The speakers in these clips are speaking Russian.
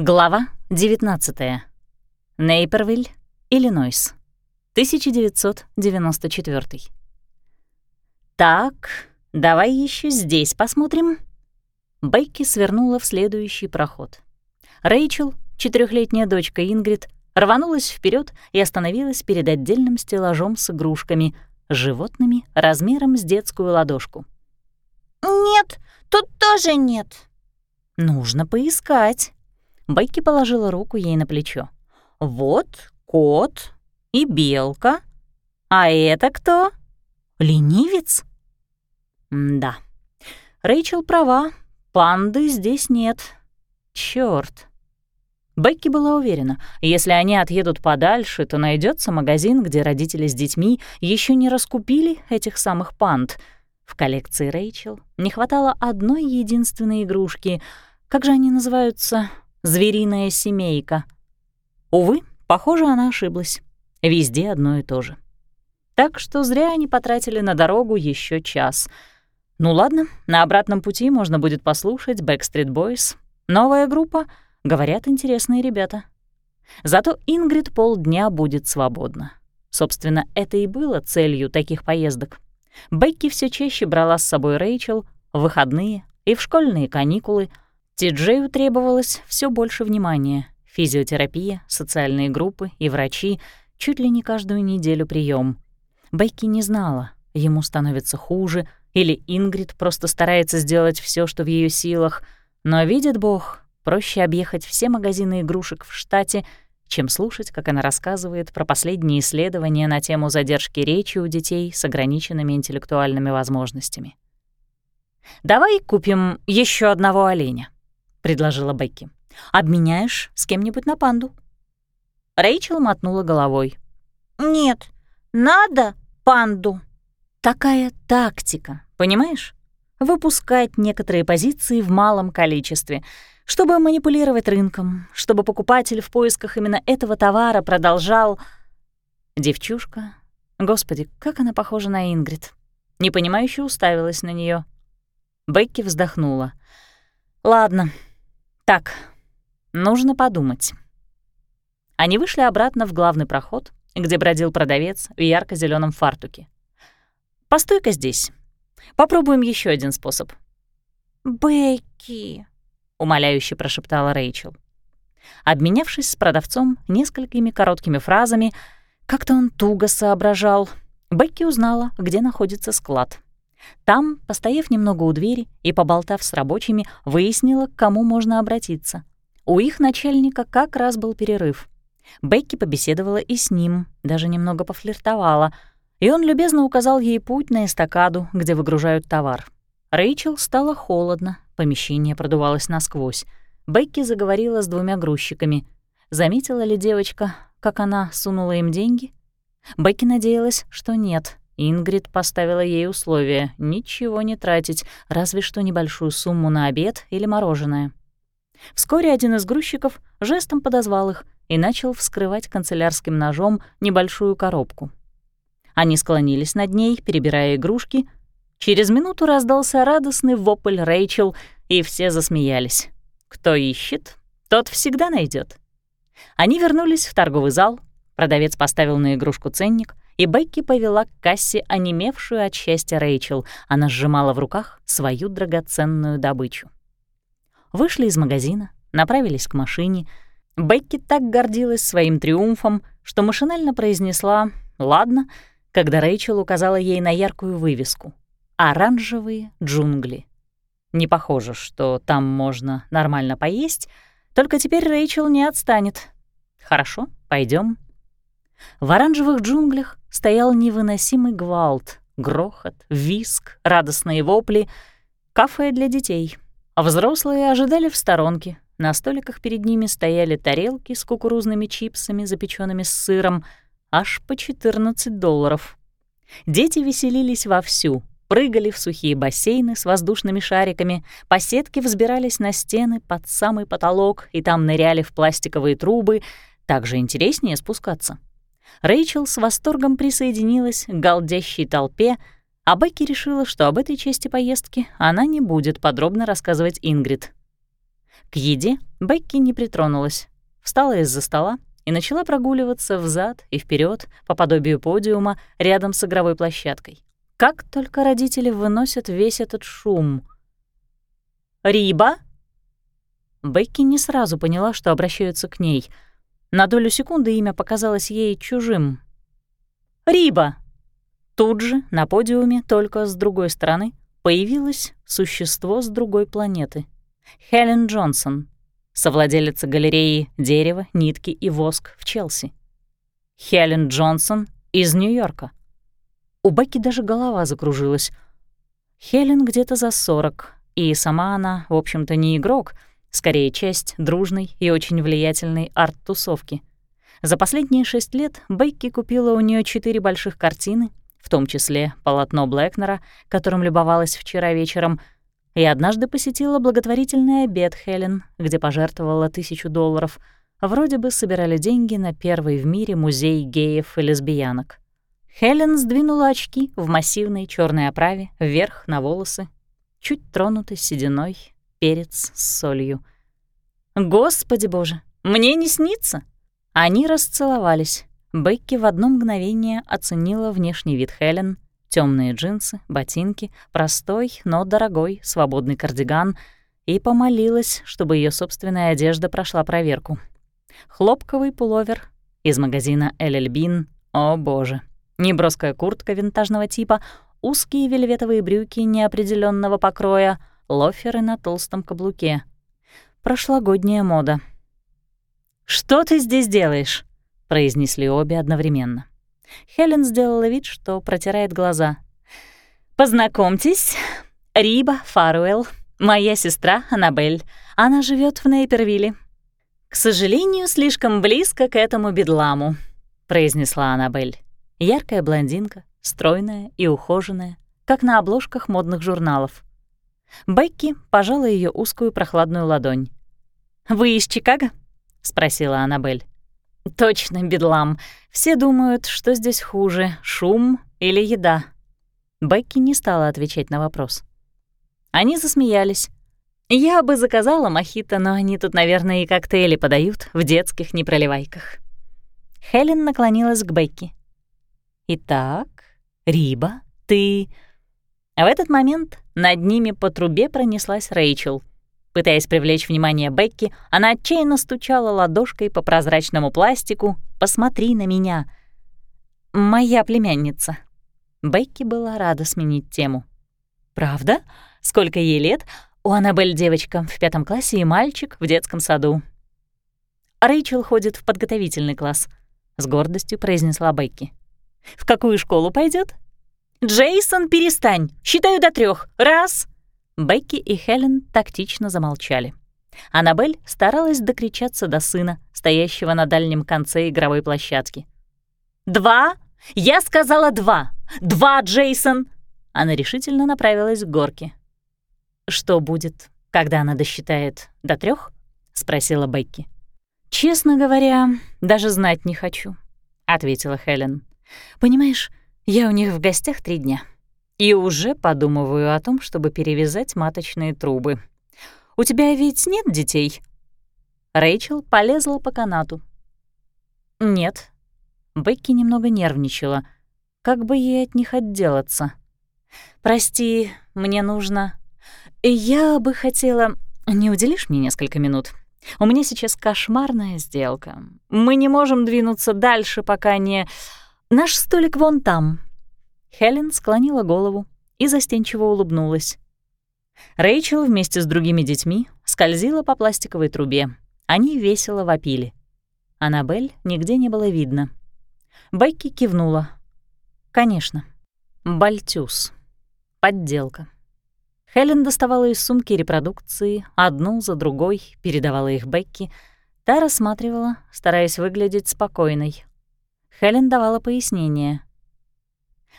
Глава 19. Нейпервиль, Иллинойс. 1994. Так, давай еще здесь посмотрим. Бейки свернула в следующий проход. Рэйчел, четырехлетняя дочка Ингрид, рванулась вперед и остановилась перед отдельным стеллажом с игрушками, животными размером с детскую ладошку. «Нет, тут тоже нет». «Нужно поискать». Бейки положила руку ей на плечо. «Вот кот и белка. А это кто? Ленивец?» «Да. Рэйчел права, панды здесь нет. Чёрт». Бекки была уверена, если они отъедут подальше, то найдется магазин, где родители с детьми еще не раскупили этих самых панд. В коллекции Рэйчел не хватало одной единственной игрушки. Как же они называются? Звериная семейка. Увы, похоже, она ошиблась. Везде одно и то же. Так что зря они потратили на дорогу еще час. Ну ладно, на обратном пути можно будет послушать Backstreet Boys. Новая группа, говорят, интересные ребята. Зато Ингрид полдня будет свободна. Собственно, это и было целью таких поездок. Бекки все чаще брала с собой Рэйчел в выходные и в школьные каникулы — Ти-Джею требовалось все больше внимания. Физиотерапия, социальные группы и врачи чуть ли не каждую неделю прием. Бейки не знала, ему становится хуже, или Ингрид просто старается сделать все, что в ее силах, но, видит Бог, проще объехать все магазины игрушек в штате, чем слушать, как она рассказывает про последние исследования на тему задержки речи у детей с ограниченными интеллектуальными возможностями. «Давай купим еще одного оленя», — предложила Бекки. «Обменяешь с кем-нибудь на панду?» Рэйчел мотнула головой. «Нет, надо панду». Такая тактика, понимаешь? Выпускать некоторые позиции в малом количестве, чтобы манипулировать рынком, чтобы покупатель в поисках именно этого товара продолжал... Девчушка, господи, как она похожа на Ингрид. Непонимающе уставилась на нее. Бекки вздохнула. «Ладно, так, нужно подумать. Они вышли обратно в главный проход, где бродил продавец в ярко зеленом фартуке. «Постой-ка здесь. Попробуем еще один способ». «Бекки», — умоляюще прошептала Рэйчел. Обменявшись с продавцом несколькими короткими фразами, как-то он туго соображал, Бекки узнала, где находится склад — там, постояв немного у двери и поболтав с рабочими, выяснила, к кому можно обратиться. У их начальника как раз был перерыв. Бекки побеседовала и с ним, даже немного пофлиртовала, и он любезно указал ей путь на эстакаду, где выгружают товар. Рэйчел стало холодно, помещение продувалось насквозь. Бекки заговорила с двумя грузчиками. Заметила ли девочка, как она сунула им деньги? Бекки надеялась, что нет, Ингрид поставила ей условие ничего не тратить, разве что небольшую сумму на обед или мороженое. Вскоре один из грузчиков жестом подозвал их и начал вскрывать канцелярским ножом небольшую коробку. Они склонились над ней, перебирая игрушки. Через минуту раздался радостный вопль Рэйчел, и все засмеялись. Кто ищет, тот всегда найдет. Они вернулись в торговый зал, продавец поставил на игрушку ценник — и Бекки повела к кассе онемевшую от счастья Рэйчел. Она сжимала в руках свою драгоценную добычу. Вышли из магазина, направились к машине. Бекки так гордилась своим триумфом, что машинально произнесла «Ладно», когда Рэйчел указала ей на яркую вывеску «Оранжевые джунгли». Не похоже, что там можно нормально поесть, только теперь Рэйчел не отстанет. «Хорошо, пойдем. В оранжевых джунглях стоял невыносимый гвалт, грохот, виск, радостные вопли, кафе для детей. А взрослые ожидали в сторонке. На столиках перед ними стояли тарелки с кукурузными чипсами, запеченными с сыром, аж по 14 долларов. Дети веселились вовсю, прыгали в сухие бассейны с воздушными шариками, по сетке взбирались на стены под самый потолок и там ныряли в пластиковые трубы, так же интереснее спускаться. Рэйчел с восторгом присоединилась к галдящей толпе, а Бекки решила, что об этой части поездки она не будет подробно рассказывать Ингрид. К еде Бекки не притронулась, встала из-за стола и начала прогуливаться взад и вперед по подобию подиума рядом с игровой площадкой. Как только родители выносят весь этот шум. «Риба?» Бекки не сразу поняла, что обращаются к ней. На долю секунды имя показалось ей чужим. «Риба!» Тут же на подиуме, только с другой стороны, появилось существо с другой планеты. Хелен Джонсон, совладелица галереи «Дерево, нитки и воск» в Челси. Хелен Джонсон из Нью-Йорка. У Бекки даже голова закружилась. Хелен где-то за сорок, и сама она, в общем-то, не игрок, скорее часть дружной и очень влиятельной арт-тусовки. За последние шесть лет Бекки купила у нее четыре больших картины, в том числе полотно Блэкнера, которым любовалась вчера вечером, и однажды посетила благотворительный обед Хелен, где пожертвовала тысячу долларов. Вроде бы собирали деньги на первый в мире музей геев и лесбиянок. Хелен сдвинула очки в массивной черной оправе вверх на волосы, чуть тронуты сединой, перец с солью. «Господи боже, мне не снится!» Они расцеловались. Бекки в одно мгновение оценила внешний вид Хелен, темные джинсы, ботинки, простой, но дорогой свободный кардиган и помолилась, чтобы ее собственная одежда прошла проверку. Хлопковый пуловер из магазина «Эль Бин», о боже, неброская куртка винтажного типа, узкие вельветовые брюки неопределенного покроя, лоферы на толстом каблуке. Прошлогодняя мода. «Что ты здесь делаешь?» — произнесли обе одновременно. Хелен сделала вид, что протирает глаза. «Познакомьтесь, Риба Фаруэлл, моя сестра Аннабель. Она живет в Нейпервилле. К сожалению, слишком близко к этому бедламу», — произнесла Аннабель. Яркая блондинка, стройная и ухоженная, как на обложках модных журналов. Бекки пожала ее узкую прохладную ладонь. «Вы из Чикаго?» — спросила Аннабель. «Точно, бедлам. Все думают, что здесь хуже — шум или еда». Бекки не стала отвечать на вопрос. Они засмеялись. «Я бы заказала мохито, но они тут, наверное, и коктейли подают в детских непроливайках». Хелен наклонилась к Бекки. «Итак, Риба, ты...» А в этот момент над ними по трубе пронеслась Рэйчел. Пытаясь привлечь внимание Бекки, она отчаянно стучала ладошкой по прозрачному пластику «Посмотри на меня!» «Моя племянница». Бекки была рада сменить тему. «Правда? Сколько ей лет? У Аннабель девочка в пятом классе и мальчик в детском саду». «Рэйчел ходит в подготовительный класс», — с гордостью произнесла Бекки. «В какую школу пойдет? «Джейсон, перестань! Считаю до трех. Раз!» Бекки и Хелен тактично замолчали. Аннабель старалась докричаться до сына, стоящего на дальнем конце игровой площадки. «Два! Я сказала два! Два, Джейсон!» Она решительно направилась к горке. «Что будет, когда она досчитает до трех? спросила Бекки. «Честно говоря, даже знать не хочу», — ответила Хелен. «Понимаешь, я у них в гостях три дня. И уже подумываю о том, чтобы перевязать маточные трубы. У тебя ведь нет детей?» Рэйчел полезла по канату. «Нет». Бекки немного нервничала. Как бы ей от них отделаться? «Прости, мне нужно...» «Я бы хотела... Не уделишь мне несколько минут? У меня сейчас кошмарная сделка. Мы не можем двинуться дальше, пока не... Наш столик вон там». Хелен склонила голову и застенчиво улыбнулась. Рэйчел вместе с другими детьми скользила по пластиковой трубе. Они весело вопили. Аннабель нигде не было видно. Бекки кивнула. «Конечно. Бальтюс. Подделка». Хелен доставала из сумки репродукции, одну за другой, передавала их Бекки. Та рассматривала, стараясь выглядеть спокойной. Хелен давала пояснение.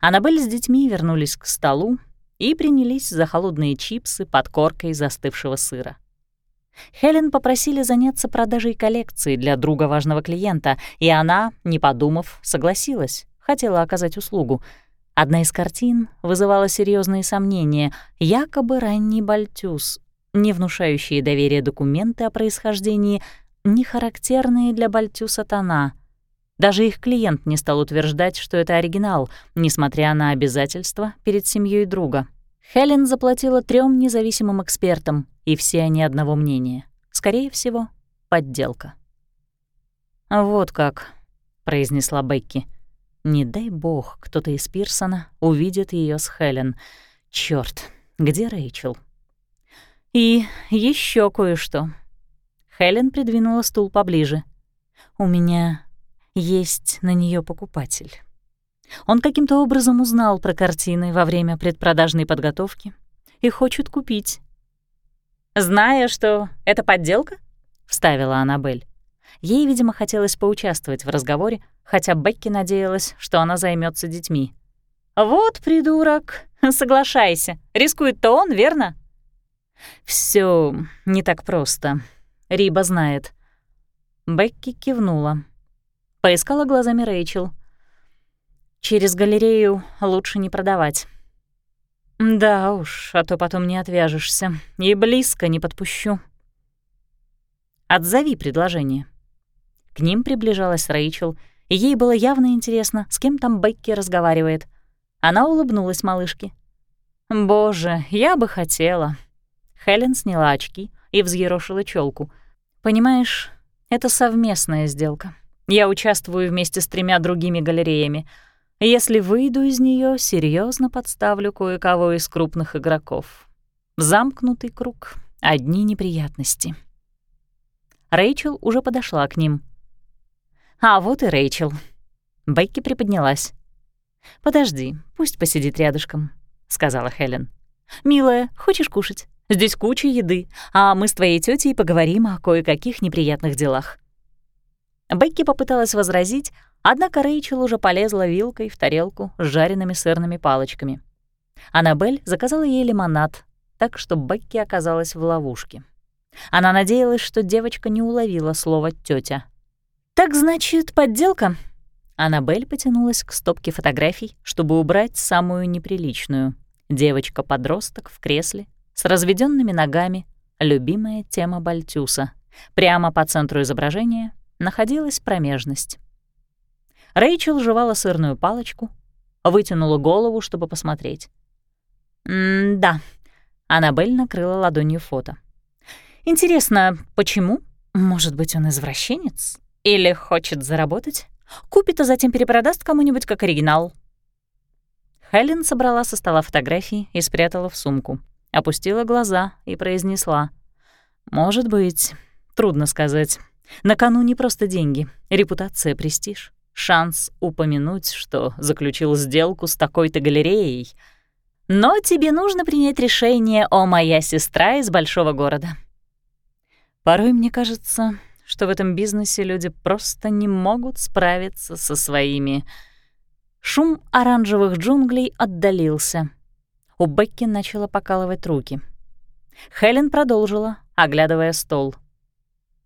Аннабель с детьми вернулись к столу и принялись за холодные чипсы под коркой застывшего сыра. Хелен попросили заняться продажей коллекции для друга важного клиента, и она, не подумав, согласилась, хотела оказать услугу. Одна из картин вызывала серьезные сомнения, якобы ранний Бальтюс. не внушающие доверия документы о происхождении, не характерные для Бальтю сатана. Даже их клиент не стал утверждать, что это оригинал, несмотря на обязательства перед семьей друга. Хелен заплатила трем независимым экспертам, и все они одного мнения. Скорее всего, подделка. «Вот как», — произнесла Бекки. «Не дай бог, кто-то из Пирсона увидит ее с Хелен. Черт, где Рэйчел?» «И еще кое-что». Хелен придвинула стул поближе. «У меня есть на нее покупатель». Он каким-то образом узнал про картины во время предпродажной подготовки и хочет купить. «Зная, что это подделка?» — вставила Аннабель. Ей, видимо, хотелось поучаствовать в разговоре, хотя Бекки надеялась, что она займется детьми. «Вот придурок, соглашайся. Рискует-то он, верно?» Все не так просто. Риба знает». Бекки кивнула. Поискала глазами Рэйчел. «Через галерею лучше не продавать». «Да уж, а то потом не отвяжешься. И близко не подпущу». «Отзови предложение». К ним приближалась Рэйчел, и ей было явно интересно, с кем там Бекки разговаривает. Она улыбнулась малышке. «Боже, я бы хотела». Хелен сняла очки и взъерошила челку. «Понимаешь, это совместная сделка. Я участвую вместе с тремя другими галереями. Если выйду из нее, серьезно подставлю кое-кого из крупных игроков. Замкнутый круг, одни неприятности». Рэйчел уже подошла к ним. «А вот и Рэйчел». Бекки приподнялась. «Подожди, пусть посидит рядышком», — сказала Хелен. «Милая, хочешь кушать? Здесь куча еды, а мы с твоей тетей поговорим о кое-каких неприятных делах». Бекки попыталась возразить, однако Рэйчел уже полезла вилкой в тарелку с жареными сырными палочками. Аннабель заказала ей лимонад, так что Бекки оказалась в ловушке. Она надеялась, что девочка не уловила слово тетя. «Так значит, подделка?» Аннабель потянулась к стопке фотографий, чтобы убрать самую неприличную. Девочка-подросток в кресле, с разведенными ногами, любимая тема Бальтюса. Прямо по центру изображения находилась промежность. Рэйчел жевала сырную палочку, вытянула голову, чтобы посмотреть. «М-да», — Аннабель накрыла ладонью фото. «Интересно, почему? Может быть, он извращенец? Или хочет заработать? Купит, а затем перепродаст кому-нибудь как оригинал?» Хелен собрала со стола фотографии и спрятала в сумку опустила глаза и произнесла. «Может быть, трудно сказать. На кону не просто деньги, репутация, престиж, шанс упомянуть, что заключил сделку с такой-то галереей. Но тебе нужно принять решение, о моя сестра из большого города». Порой мне кажется, что в этом бизнесе люди просто не могут справиться со своими... Шум оранжевых джунглей отдалился — у Бекки начала покалывать руки. Хелен продолжила, оглядывая стол.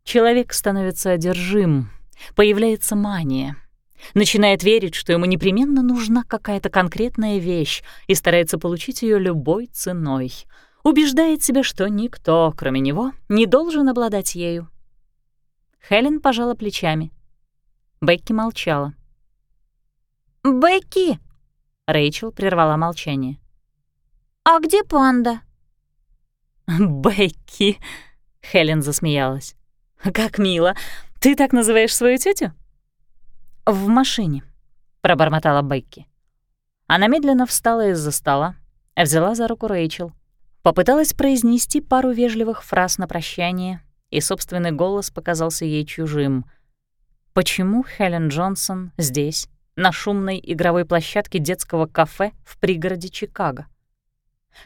Человек становится одержим, появляется мания. Начинает верить, что ему непременно нужна какая-то конкретная вещь и старается получить ее любой ценой. Убеждает себя, что никто, кроме него, не должен обладать ею. Хелен пожала плечами. Бекки молчала. «Бекки!» Рэйчел прервала молчание. «А где панда?» «Бекки!» — Хелен засмеялась. «Как мило! Ты так называешь свою тетю? «В машине», — пробормотала Бекки. Она медленно встала из-за стола, взяла за руку Рэйчел, попыталась произнести пару вежливых фраз на прощание, и собственный голос показался ей чужим. Почему Хелен Джонсон здесь, на шумной игровой площадке детского кафе в пригороде Чикаго?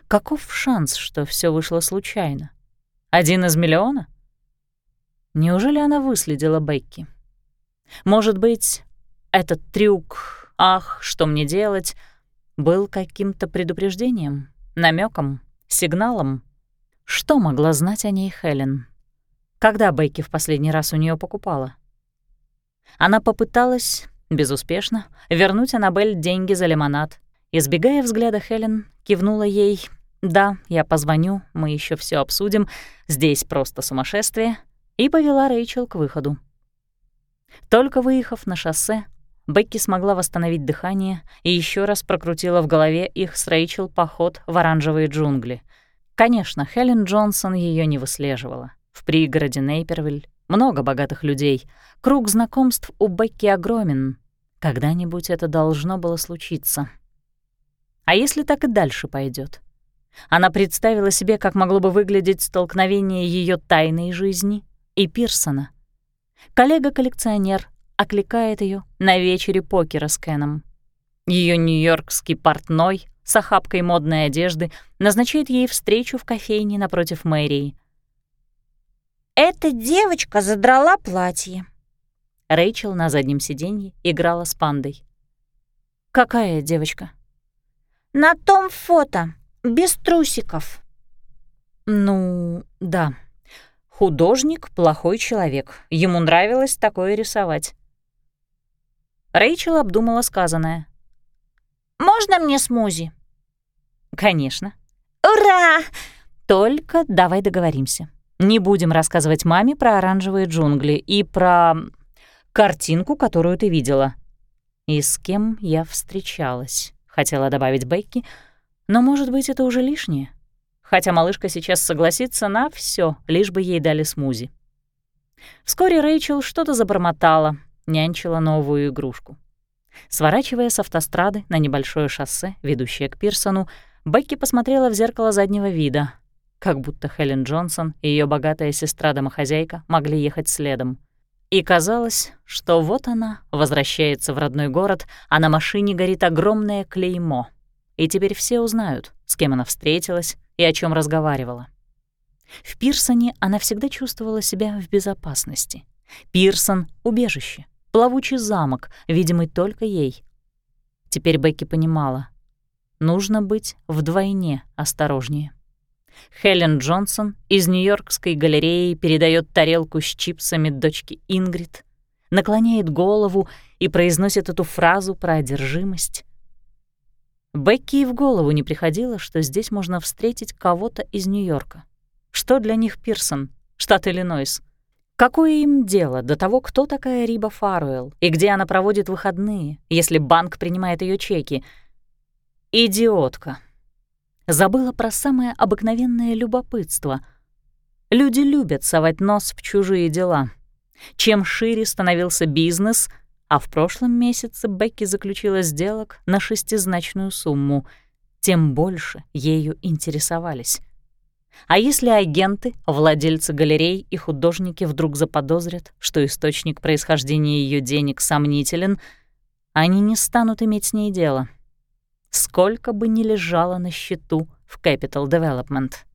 Каков шанс, что все вышло случайно? Один из миллиона? Неужели она выследила Бекки? Может быть, этот трюк «Ах, что мне делать?» был каким-то предупреждением, намеком, сигналом? Что могла знать о ней Хелен? Когда Бекки в последний раз у нее покупала? Она попыталась, безуспешно, вернуть Аннабель деньги за лимонад. Избегая взгляда Хелен, кивнула ей Да, я позвоню, мы еще все обсудим. Здесь просто сумасшествие. И повела Рэйчел к выходу. Только выехав на шоссе, Бекки смогла восстановить дыхание и еще раз прокрутила в голове их с Рэйчел поход в оранжевые джунгли. Конечно, Хелен Джонсон ее не выслеживала. В пригороде Нейпервиль много богатых людей. Круг знакомств у Бекки огромен. Когда-нибудь это должно было случиться. А если так и дальше пойдет? Она представила себе, как могло бы выглядеть столкновение ее тайной жизни и Пирсона. Коллега-коллекционер окликает ее на вечере покера с Кеном. Ее нью-йоркский портной с охапкой модной одежды назначает ей встречу в кофейне напротив мэрии. «Эта девочка задрала платье». Рэйчел на заднем сиденье играла с пандой. «Какая девочка?» «На том фото, без трусиков». «Ну, да. Художник — плохой человек. Ему нравилось такое рисовать». Рэйчел обдумала сказанное. «Можно мне смузи?» «Конечно». «Ура!» «Только давай договоримся. Не будем рассказывать маме про оранжевые джунгли и про картинку, которую ты видела. И с кем я встречалась, хотела добавить Бекки, но, может быть, это уже лишнее. Хотя малышка сейчас согласится на все, лишь бы ей дали смузи. Вскоре Рэйчел что-то забормотала, нянчила новую игрушку. Сворачивая с автострады на небольшое шоссе, ведущее к Пирсону, Бекки посмотрела в зеркало заднего вида, как будто Хелен Джонсон и ее богатая сестра-домохозяйка могли ехать следом. И казалось, что вот она возвращается в родной город, а на машине горит огромное клеймо. И теперь все узнают, с кем она встретилась и о чем разговаривала. В Пирсоне она всегда чувствовала себя в безопасности. Пирсон — убежище, плавучий замок, видимый только ей. Теперь Бекки понимала, нужно быть вдвойне осторожнее. Хелен Джонсон из Нью-Йоркской галереи передает тарелку с чипсами дочке Ингрид, наклоняет голову и произносит эту фразу про одержимость. Бекки и в голову не приходило, что здесь можно встретить кого-то из Нью-Йорка. Что для них Пирсон, штат Иллинойс? Какое им дело до того, кто такая Риба Фаруэлл и где она проводит выходные, если банк принимает ее чеки? Идиотка. Забыла про самое обыкновенное любопытство. Люди любят совать нос в чужие дела. Чем шире становился бизнес, а в прошлом месяце Бекки заключила сделок на шестизначную сумму, тем больше ею интересовались. А если агенты, владельцы галерей и художники вдруг заподозрят, что источник происхождения ее денег сомнителен, они не станут иметь с ней дело. Сколько бы ни лежало на счету в Capital Development —